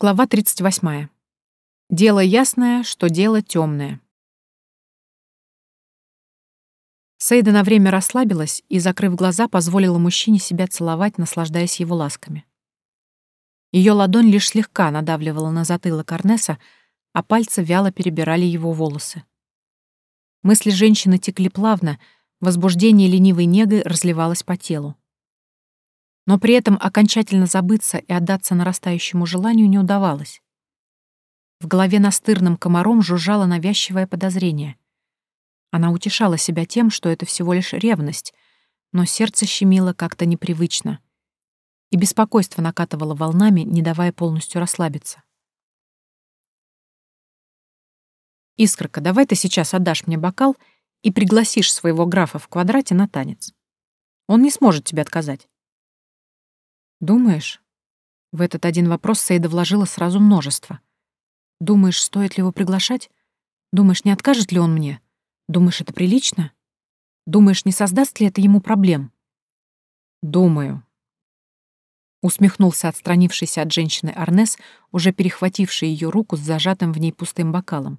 Глава 38. Дело ясное, что дело темное. Сейда на время расслабилась и, закрыв глаза, позволила мужчине себя целовать, наслаждаясь его ласками. Ее ладонь лишь слегка надавливала на затылок Арнеса, а пальцы вяло перебирали его волосы. Мысли женщины текли плавно, возбуждение ленивой негой разливалось по телу но при этом окончательно забыться и отдаться нарастающему желанию не удавалось. В голове настырным комаром жужжало навязчивое подозрение. Она утешала себя тем, что это всего лишь ревность, но сердце щемило как-то непривычно. И беспокойство накатывало волнами, не давая полностью расслабиться. «Искорка, давай ты сейчас отдашь мне бокал и пригласишь своего графа в квадрате на танец. Он не сможет тебе отказать». «Думаешь?» В этот один вопрос Сейда вложила сразу множество. «Думаешь, стоит ли его приглашать? Думаешь, не откажет ли он мне? Думаешь, это прилично? Думаешь, не создаст ли это ему проблем?» «Думаю», усмехнулся отстранившийся от женщины Арнес, уже перехвативший ее руку с зажатым в ней пустым бокалом.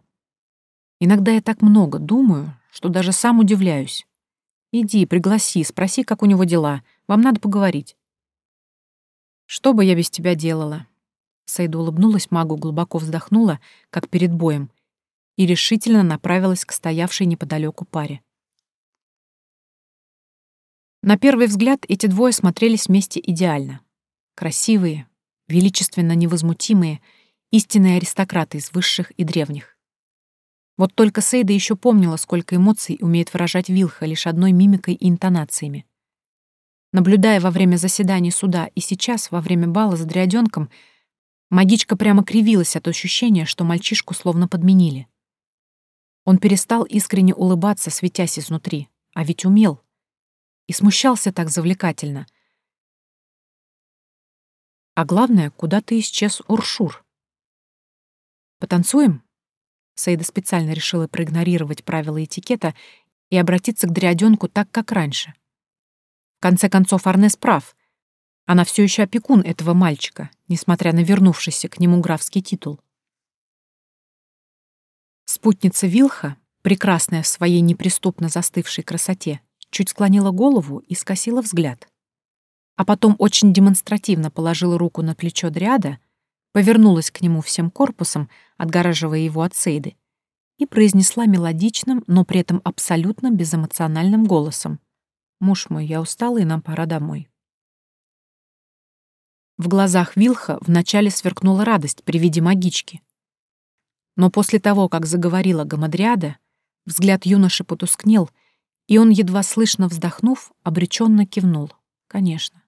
«Иногда я так много думаю, что даже сам удивляюсь. Иди, пригласи, спроси, как у него дела. Вам надо поговорить». Что бы я без тебя делала?» Саида улыбнулась магу, глубоко вздохнула, как перед боем, и решительно направилась к стоявшей неподалеку паре. На первый взгляд эти двое смотрелись вместе идеально. Красивые, величественно невозмутимые, истинные аристократы из высших и древних. Вот только Сейда еще помнила, сколько эмоций умеет выражать Вилха лишь одной мимикой и интонациями. Наблюдая во время заседаний суда и сейчас, во время бала с дряденком, магичка прямо кривилась от ощущения, что мальчишку словно подменили. Он перестал искренне улыбаться, светясь изнутри, а ведь умел. И смущался так завлекательно. А главное, куда ты исчез Уршур? «Потанцуем?» Саида специально решила проигнорировать правила этикета и обратиться к дряденку так, как раньше — конце концов, Арнес прав. Она все еще опекун этого мальчика, несмотря на вернувшийся к нему графский титул. Спутница Вилха, прекрасная в своей неприступно застывшей красоте, чуть склонила голову и скосила взгляд. А потом очень демонстративно положила руку на плечо Дриада, повернулась к нему всем корпусом, отгораживая его от Сейды, и произнесла мелодичным, но при этом абсолютно безэмоциональным голосом. Муж мой, я устала, и нам пора домой. В глазах Вилха вначале сверкнула радость при виде магички. Но после того, как заговорила Гамадриада, взгляд юноши потускнел, и он, едва слышно вздохнув, обреченно кивнул. Конечно.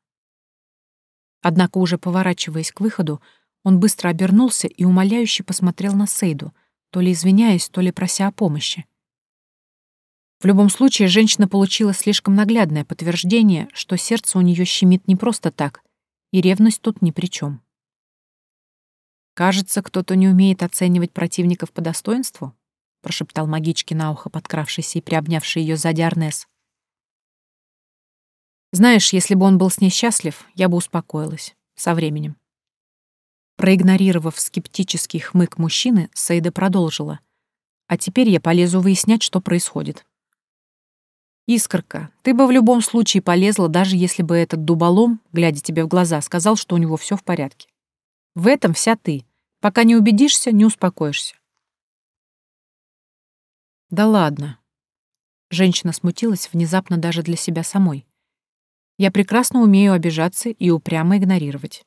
Однако, уже поворачиваясь к выходу, он быстро обернулся и умоляюще посмотрел на Сейду, то ли извиняясь, то ли прося о помощи. В любом случае, женщина получила слишком наглядное подтверждение, что сердце у нее щемит не просто так, и ревность тут ни при чем. «Кажется, кто-то не умеет оценивать противников по достоинству», прошептал магичке на ухо подкравшийся и приобнявший ее сзади Арнес. «Знаешь, если бы он был с ней счастлив, я бы успокоилась. Со временем». Проигнорировав скептический хмык мужчины, Саида продолжила. «А теперь я полезу выяснять, что происходит». «Искорка, ты бы в любом случае полезла, даже если бы этот дуболом, глядя тебе в глаза, сказал, что у него все в порядке. В этом вся ты. Пока не убедишься, не успокоишься». «Да ладно». Женщина смутилась внезапно даже для себя самой. «Я прекрасно умею обижаться и упрямо игнорировать».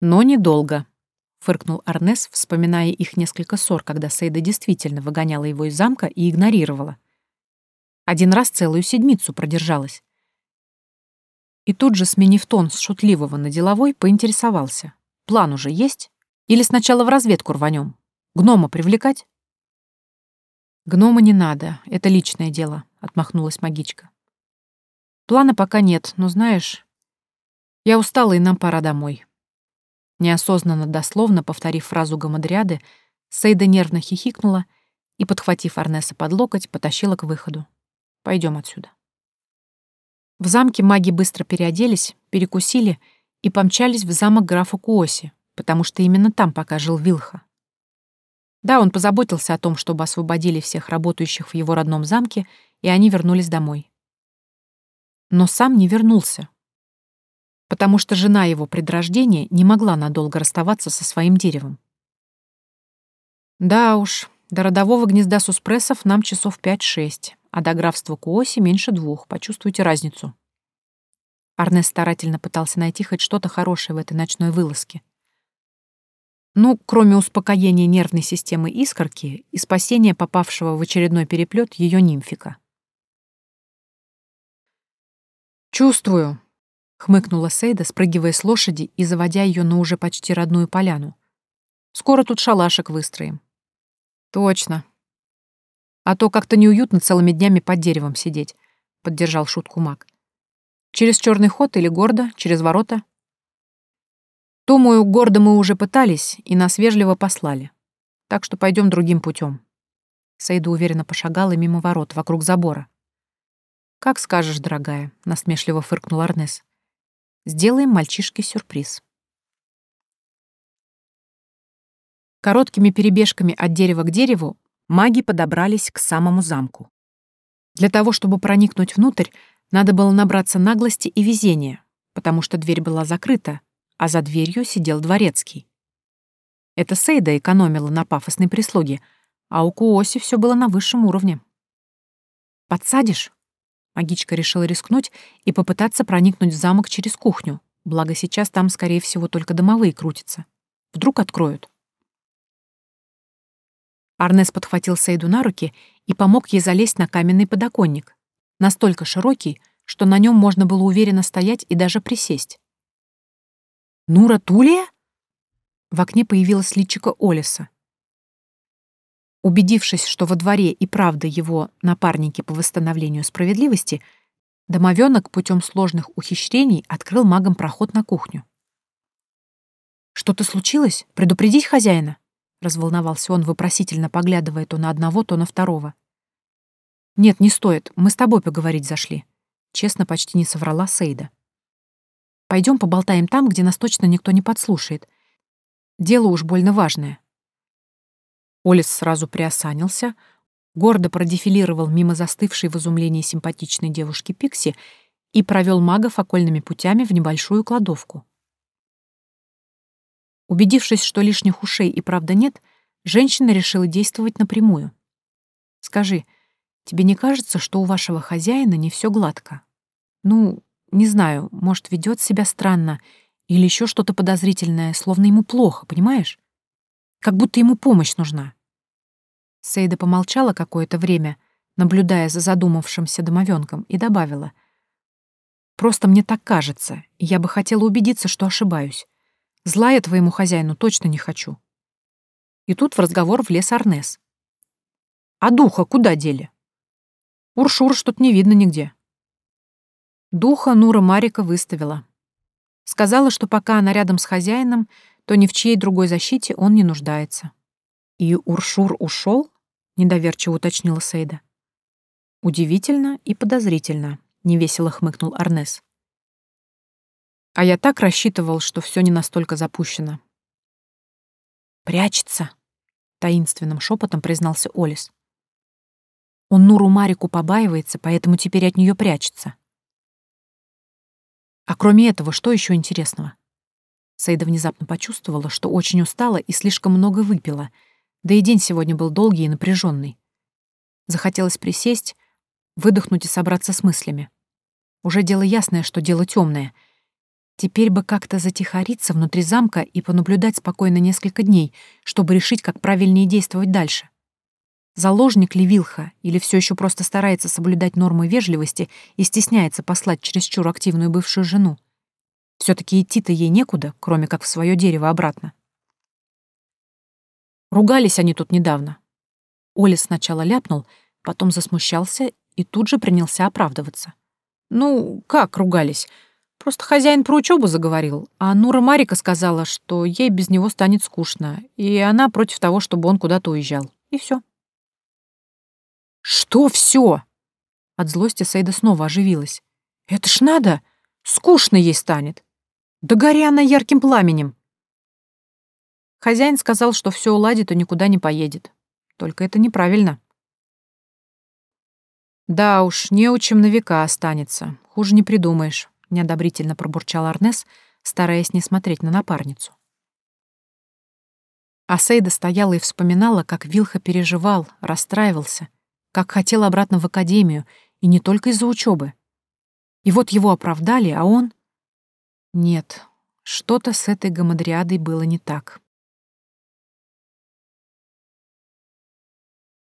«Но недолго», — фыркнул Арнес, вспоминая их несколько ссор, когда Сейда действительно выгоняла его из замка и игнорировала — один раз целую седмицу продержалась. И тут же, сменив тон с шутливого на деловой, поинтересовался. План уже есть? Или сначала в разведку рванем? Гнома привлекать? Гнома не надо, это личное дело, отмахнулась магичка. Плана пока нет, но знаешь, я устала, и нам пора домой. Неосознанно дословно повторив фразу гамадриады, Сейда нервно хихикнула и, подхватив Арнеса под локоть, потащила к выходу. Пойдем отсюда. В замке маги быстро переоделись, перекусили и помчались в замок графа Куоси, потому что именно там пока жил Вилха. Да, он позаботился о том, чтобы освободили всех работающих в его родном замке, и они вернулись домой. Но сам не вернулся, потому что жена его предрождения не могла надолго расставаться со своим деревом. Да уж, до родового гнезда суспрессов нам часов пять-шесть, а до графства Куоси меньше двух, почувствуйте разницу. Арнес старательно пытался найти хоть что-то хорошее в этой ночной вылазке. Ну, кроме успокоения нервной системы искорки и спасения попавшего в очередной переплет ее нимфика. «Чувствую», — хмыкнула Сейда, спрыгивая с лошади и заводя ее на уже почти родную поляну. «Скоро тут шалашик выстроим». «Точно. А то как-то неуютно целыми днями под деревом сидеть», — поддержал шутку маг. «Через черный ход или гордо, через ворота?» «Думаю, гордо мы уже пытались, и нас вежливо послали. Так что пойдем другим путем. Сейда уверенно пошагала мимо ворот, вокруг забора. «Как скажешь, дорогая», — насмешливо фыркнул Арнес. «Сделаем мальчишке сюрприз». Короткими перебежками от дерева к дереву маги подобрались к самому замку. Для того, чтобы проникнуть внутрь, надо было набраться наглости и везения, потому что дверь была закрыта, а за дверью сидел дворецкий. Это Сейда экономила на пафосной прислуге, а у Куоси все было на высшем уровне. «Подсадишь?» Магичка решила рискнуть и попытаться проникнуть в замок через кухню, благо сейчас там, скорее всего, только домовые крутятся. Вдруг откроют. Арнес подхватил Сейду на руки и помог ей залезть на каменный подоконник, настолько широкий, что на нем можно было уверенно стоять и даже присесть. «Нура Тулия?» В окне появилась личико Олиса. Убедившись, что во дворе и правда его напарники по восстановлению справедливости, домовенок путем сложных ухищрений открыл магом проход на кухню. «Что-то случилось? Предупредить хозяина?» — разволновался он, вопросительно поглядывая то на одного, то на второго. «Нет, не стоит. Мы с тобой поговорить зашли», — честно почти не соврала Сейда. «Пойдем поболтаем там, где нас точно никто не подслушает. Дело уж больно важное». Олес сразу приосанился, гордо продефилировал мимо застывшей в изумлении симпатичной девушки Пикси и провел магов окольными путями в небольшую кладовку. Убедившись, что лишних ушей и правда нет, женщина решила действовать напрямую. «Скажи, тебе не кажется, что у вашего хозяина не все гладко? Ну, не знаю, может, ведет себя странно или еще что-то подозрительное, словно ему плохо, понимаешь? Как будто ему помощь нужна. Сейда помолчала какое-то время, наблюдая за задумавшимся домовенком, и добавила. «Просто мне так кажется, и я бы хотела убедиться, что ошибаюсь. Зла я твоему хозяину точно не хочу». И тут в разговор влез Арнес. «А духа куда дели?» «Уршур что-то не видно нигде». Духа Нура Марика выставила. Сказала, что пока она рядом с хозяином, то ни в чьей другой защите он не нуждается. «И Уршур ушел? недоверчиво уточнила Сейда. «Удивительно и подозрительно», — невесело хмыкнул Арнес. «А я так рассчитывал, что все не настолько запущено». «Прячется», — таинственным шепотом признался Олис. «Он Нуру Марику побаивается, поэтому теперь от нее прячется». «А кроме этого, что еще интересного?» Саида внезапно почувствовала, что очень устала и слишком много выпила — да и день сегодня был долгий и напряженный. Захотелось присесть, выдохнуть и собраться с мыслями. Уже дело ясное, что дело темное. Теперь бы как-то затихариться внутри замка и понаблюдать спокойно несколько дней, чтобы решить, как правильнее действовать дальше. Заложник ли Вилха или все еще просто старается соблюдать нормы вежливости и стесняется послать чересчур активную бывшую жену? все таки идти-то ей некуда, кроме как в свое дерево обратно. Ругались они тут недавно. Оля сначала ляпнул, потом засмущался и тут же принялся оправдываться. Ну, как ругались? Просто хозяин про учебу заговорил, а Нура Марика сказала, что ей без него станет скучно, и она против того, чтобы он куда-то уезжал. И все. Что все? От злости Сейда снова оживилась. Это ж надо! Скучно ей станет. Да гори она ярким пламенем. Хозяин сказал, что все уладит и никуда не поедет. Только это неправильно. Да уж, неучим на века останется. Хуже не придумаешь, неодобрительно пробурчал Арнес, стараясь не смотреть на напарницу. А Сейда стояла и вспоминала, как Вилха переживал, расстраивался, как хотел обратно в академию, и не только из-за учебы. И вот его оправдали, а он... Нет, что-то с этой гамадриадой было не так.